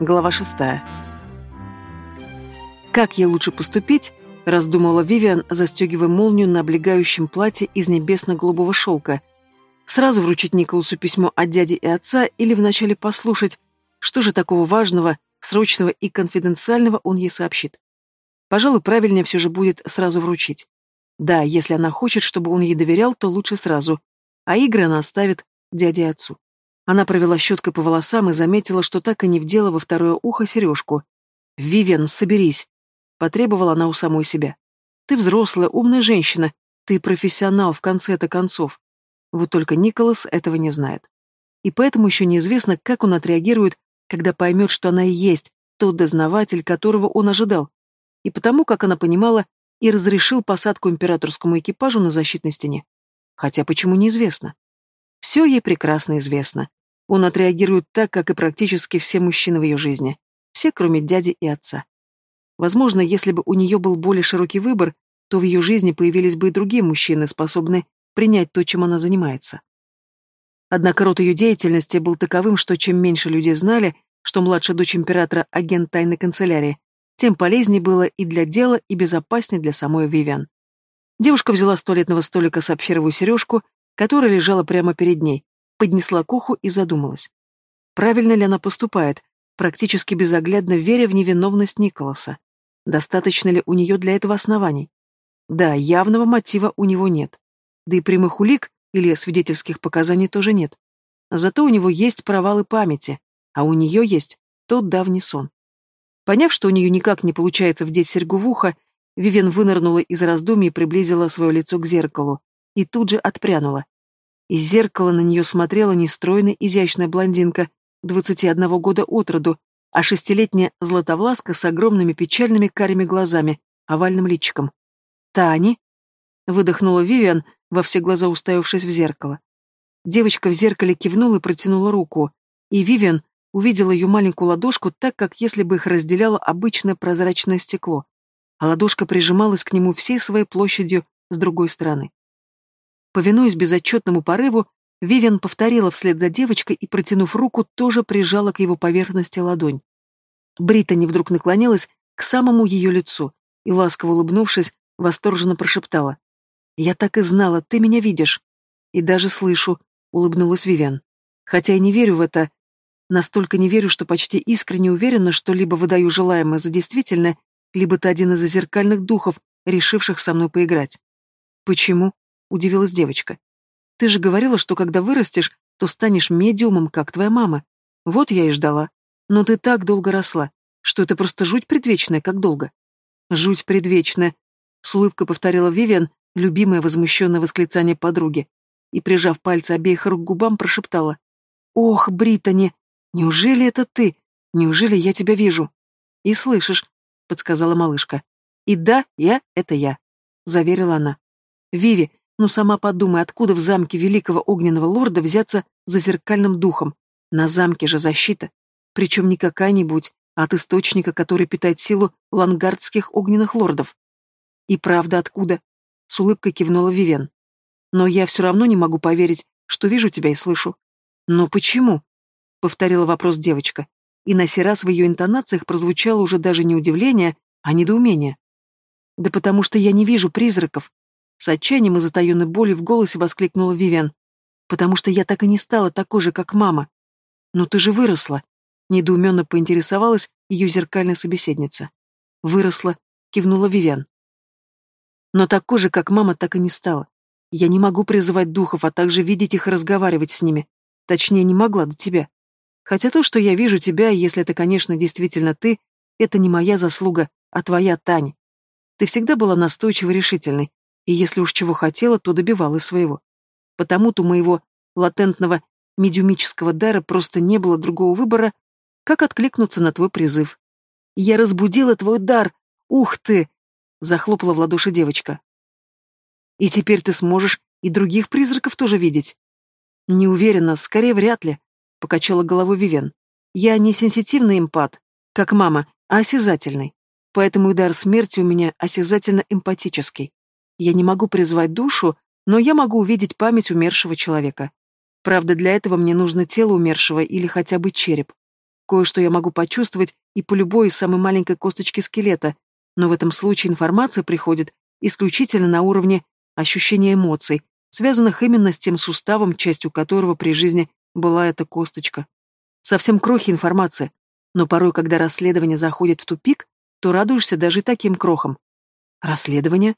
Глава шестая. Как ей лучше поступить, раздумывала Вивиан, застегивая молнию на облегающем платье из небесно-голубого шелка. Сразу вручить Николасу письмо от дяди и отца или вначале послушать, что же такого важного, срочного и конфиденциального он ей сообщит. Пожалуй, правильнее все же будет сразу вручить. Да, если она хочет, чтобы он ей доверял, то лучше сразу. А игры она оставит дяде и отцу. Она провела щеткой по волосам и заметила, что так и не вдела во второе ухо сережку. «Вивиан, соберись!» — потребовала она у самой себя. «Ты взрослая, умная женщина. Ты профессионал в конце-то концов. Вот только Николас этого не знает. И поэтому еще неизвестно, как он отреагирует, когда поймет, что она и есть тот дознаватель, которого он ожидал. И потому, как она понимала, и разрешил посадку императорскому экипажу на защитной стене. Хотя почему неизвестно. Все ей прекрасно известно. Он отреагирует так, как и практически все мужчины в ее жизни. Все, кроме дяди и отца. Возможно, если бы у нее был более широкий выбор, то в ее жизни появились бы и другие мужчины, способные принять то, чем она занимается. Однако род ее деятельности был таковым, что чем меньше людей знали, что младшая дочь императора – агент тайной канцелярии, тем полезнее было и для дела, и безопаснее для самой Вивиан. Девушка взяла с туалетного столика сапфировую сережку, которая лежала прямо перед ней, поднесла к уху и задумалась. Правильно ли она поступает, практически безоглядно веря в невиновность Николаса? Достаточно ли у нее для этого оснований? Да, явного мотива у него нет. Да и прямых улик или свидетельских показаний тоже нет. Зато у него есть провалы памяти, а у нее есть тот давний сон. Поняв, что у нее никак не получается вдеть серьгу в ухо, Вивен вынырнула из раздумий и приблизила свое лицо к зеркалу, и тут же отпрянула. Из зеркала на нее смотрела нестройная изящная блондинка, 21 года от роду, а шестилетняя златовласка с огромными печальными карими глазами, овальным личиком. «Тани?» — выдохнула Вивиан, во все глаза уставившись в зеркало. Девочка в зеркале кивнула и протянула руку, и Вивиан увидела ее маленькую ладошку так, как если бы их разделяло обычное прозрачное стекло, а ладошка прижималась к нему всей своей площадью с другой стороны. Повинуясь безотчетному порыву, Вивиан повторила вслед за девочкой и, протянув руку, тоже прижала к его поверхности ладонь. Британи вдруг наклонилась к самому ее лицу и, ласково улыбнувшись, восторженно прошептала. «Я так и знала, ты меня видишь». «И даже слышу», — улыбнулась Вивиан. «Хотя я не верю в это. Настолько не верю, что почти искренне уверена, что либо выдаю желаемое за действительное, либо ты один из зеркальных духов, решивших со мной поиграть». «Почему?» — удивилась девочка. «Ты же говорила, что когда вырастешь, то станешь медиумом, как твоя мама. Вот я и ждала. Но ты так долго росла, что это просто жуть предвечная, как долго». «Жуть предвечная», — с улыбкой повторила Вивиан, любимое возмущенное восклицание подруги, и, прижав пальцы обеих рук к губам, прошептала. «Ох, Британи, неужели это ты? Неужели я тебя вижу?» «И слышишь», — подсказала малышка. «И да, я — это я», — заверила она. «Виви, ну сама подумай, откуда в замке великого огненного лорда взяться за зеркальным духом? На замке же защита. Причем не какая-нибудь, а от источника, который питает силу лангардских огненных лордов. И правда откуда? С улыбкой кивнула Вивен. Но я все равно не могу поверить, что вижу тебя и слышу. Но почему? Повторила вопрос девочка. И на сей раз в ее интонациях прозвучало уже даже не удивление, а недоумение. Да потому что я не вижу призраков, с отчаянием и затаенной болью в голосе воскликнула Вивен. «Потому что я так и не стала такой же, как мама». «Но ты же выросла», — недоуменно поинтересовалась ее зеркальная собеседница. «Выросла», — кивнула Вивен. «Но такой же, как мама, так и не стала. Я не могу призывать духов, а также видеть их и разговаривать с ними. Точнее, не могла до тебя. Хотя то, что я вижу тебя, если это, конечно, действительно ты, это не моя заслуга, а твоя, Тань. Ты всегда была настойчивой и решительной, и если уж чего хотела, то добивалась своего. Потому-то моего латентного медиумического дара просто не было другого выбора, как откликнуться на твой призыв. «Я разбудила твой дар! Ух ты!» — захлопала в ладоши девочка. «И теперь ты сможешь и других призраков тоже видеть?» «Не уверена, скорее вряд ли», — покачала головой Вивен. «Я не сенситивный эмпат, как мама, а осязательный. Поэтому и дар смерти у меня осязательно-эмпатический. Я не могу призвать душу, но я могу увидеть память умершего человека. Правда, для этого мне нужно тело умершего или хотя бы череп. Кое-что я могу почувствовать и по любой самой маленькой косточки скелета, но в этом случае информация приходит исключительно на уровне ощущения эмоций, связанных именно с тем суставом, частью которого при жизни была эта косточка. Совсем крохи информации, но порой, когда расследование заходит в тупик, то радуешься даже таким крохам. «Расследование?»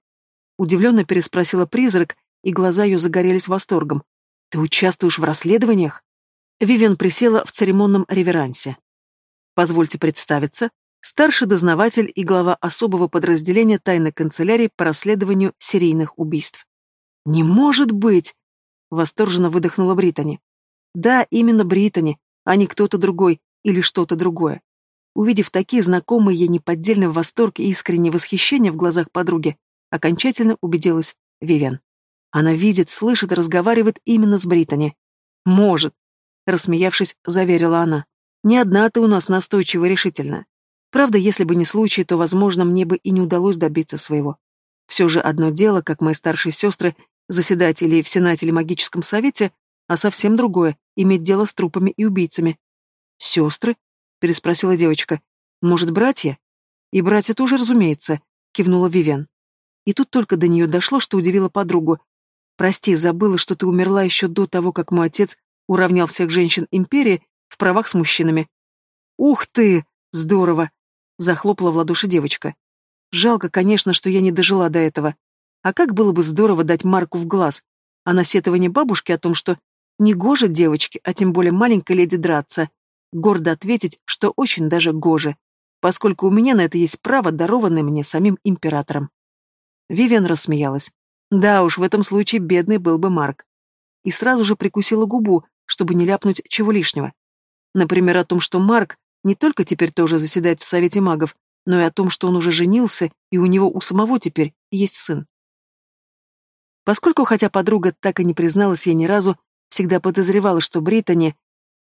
Удивленно переспросила призрак, и глаза ее загорелись восторгом. «Ты участвуешь в расследованиях?» Вивен присела в церемонном реверансе. «Позвольте представиться, старший дознаватель и глава особого подразделения тайной канцелярии по расследованию серийных убийств». «Не может быть!» — восторженно выдохнула Британи. «Да, именно Британи, а не кто-то другой или что-то другое. Увидев такие знакомые ей неподдельный восторг и искреннее восхищение в глазах подруги, окончательно убедилась Вивен. Она видит, слышит и разговаривает именно с Британи. «Может», — рассмеявшись, заверила она. «Не одна ты у нас настойчиво решительная. Правда, если бы не случай, то, возможно, мне бы и не удалось добиться своего. Все же одно дело, как мои старшие сестры, заседать или в Сенате или магическом совете, а совсем другое — иметь дело с трупами и убийцами. «Сестры?» — переспросила девочка. «Может, братья?» «И братья тоже, разумеется», — кивнула Вивен. И тут только до нее дошло, что удивило подругу. «Прости, забыла, что ты умерла еще до того, как мой отец уравнял всех женщин империи в правах с мужчинами». «Ух ты! Здорово!» — захлопала в ладоши девочка. «Жалко, конечно, что я не дожила до этого. А как было бы здорово дать Марку в глаз, а на сетование бабушки о том, что не гоже девочке, а тем более маленькой леди драться, гордо ответить, что очень даже гоже, поскольку у меня на это есть право, дарованное мне самим императором. Вивиан рассмеялась. Да уж, в этом случае бедный был бы Марк. И сразу же прикусила губу, чтобы не ляпнуть чего лишнего. Например, о том, что Марк не только теперь тоже заседает в Совете магов, но и о том, что он уже женился, и у него у самого теперь есть сын. Поскольку, хотя подруга так и не призналась ей ни разу, всегда подозревала, что Британи,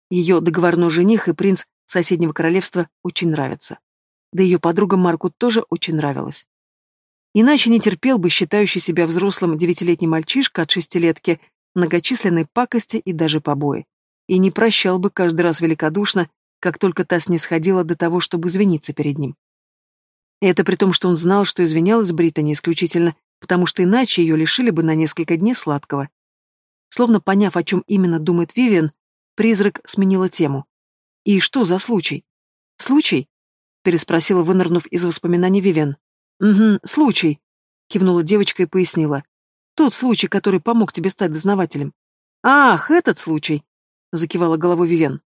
ее договорной жених и принц соседнего королевства, очень нравятся. Да ее подруга Марку тоже очень нравилась. Иначе не терпел бы считающий себя взрослым девятилетний мальчишка от шестилетки многочисленной пакости и даже побои. И не прощал бы каждый раз великодушно, как только та снисходила до того, чтобы извиниться перед ним. Это при том, что он знал, что извинялась Британи исключительно потому что иначе ее лишили бы на несколько дней сладкого. Словно поняв, о чем именно думает Вивиан, призрак сменила тему. «И что за случай?» «Случай?» — переспросила, вынырнув из воспоминаний Вивиан. «Угу, случай», — кивнула девочка и пояснила. «Тот случай, который помог тебе стать дознавателем». «Ах, этот случай!» — закивала головой Вивен.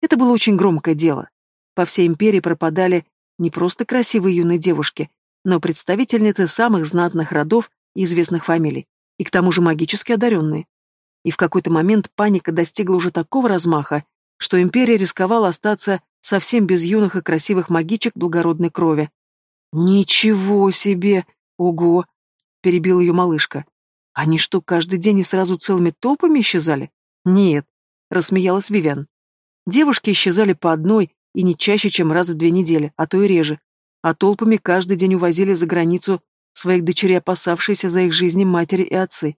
Это было очень громкое дело. По всей империи пропадали не просто красивые юные девушки, но представительницы самых знатных родов и известных фамилий, и к тому же магически одаренные. И в какой-то момент паника достигла уже такого размаха, что империя рисковала остаться совсем без юных и красивых магичек благородной крови. «Ничего себе! Ого!» — перебила ее малышка. «Они что, каждый день и сразу целыми толпами исчезали?» «Нет», — рассмеялась Вивен. «Девушки исчезали по одной и не чаще, чем раз в две недели, а то и реже, а толпами каждый день увозили за границу своих дочерей, опасавшиеся за их жизни матери и отцы.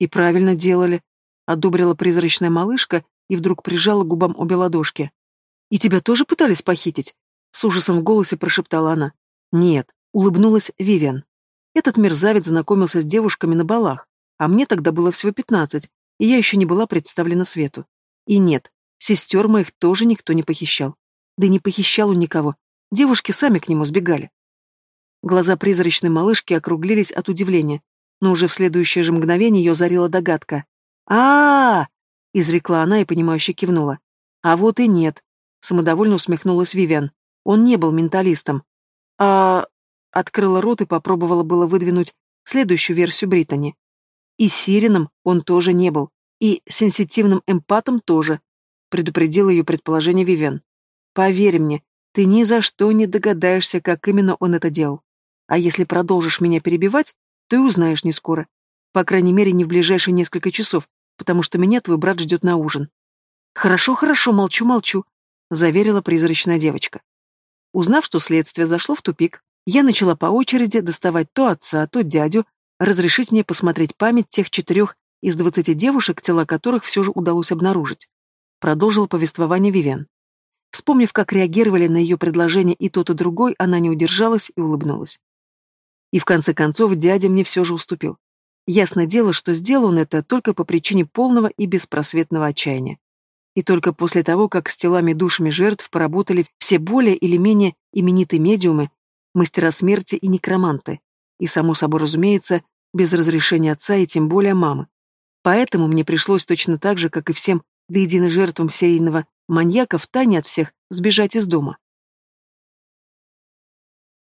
И правильно делали, одобрила призрачная малышка и вдруг прижала губам обе ладошки. «И тебя тоже пытались похитить?» С ужасом в голосе прошептала она. «Нет», — улыбнулась Вивиан. «Этот мерзавец знакомился с девушками на балах, а мне тогда было всего пятнадцать, и я еще не была представлена свету. И нет, сестер моих тоже никто не похищал. Да не похищал он никого, Девушки сами к нему сбегали. Глаза призрачной малышки округлились от удивления, но уже в следующее же мгновение ее зарила догадка. а, -а, -а изрекла она и, понимающе кивнула. «А вот и нет», — самодовольно усмехнулась Вивиан. «Он не был менталистом». «А...» — открыла рот и попробовала было выдвинуть следующую версию Британи. «И Сирином он тоже не был, и сенситивным эмпатом тоже», — предупредила ее предположение Вивиан. «Поверь мне, ты ни за что не догадаешься, как именно он это делал. А если продолжишь меня перебивать, и узнаешь не скоро. По крайней мере, не в ближайшие несколько часов, потому что меня твой брат ждет на ужин. Хорошо, хорошо, молчу, молчу, заверила призрачная девочка. Узнав, что следствие зашло в тупик, я начала по очереди доставать то отца, то дядю, разрешить мне посмотреть память тех четырех из двадцати девушек, тела которых все же удалось обнаружить. Продолжила повествование Вивен. Вспомнив, как реагировали на ее предложение и тот, и другой, она не удержалась и улыбнулась. И в конце концов дядя мне все же уступил. Ясно дело, что сделал он это только по причине полного и беспросветного отчаяния. И только после того, как с телами душами жертв поработали все более или менее именитые медиумы, мастера смерти и некроманты, и, само собой разумеется, без разрешения отца и тем более мамы. Поэтому мне пришлось точно так же, как и всем до единой жертвам серийного маньяка в тайне от всех сбежать из дома.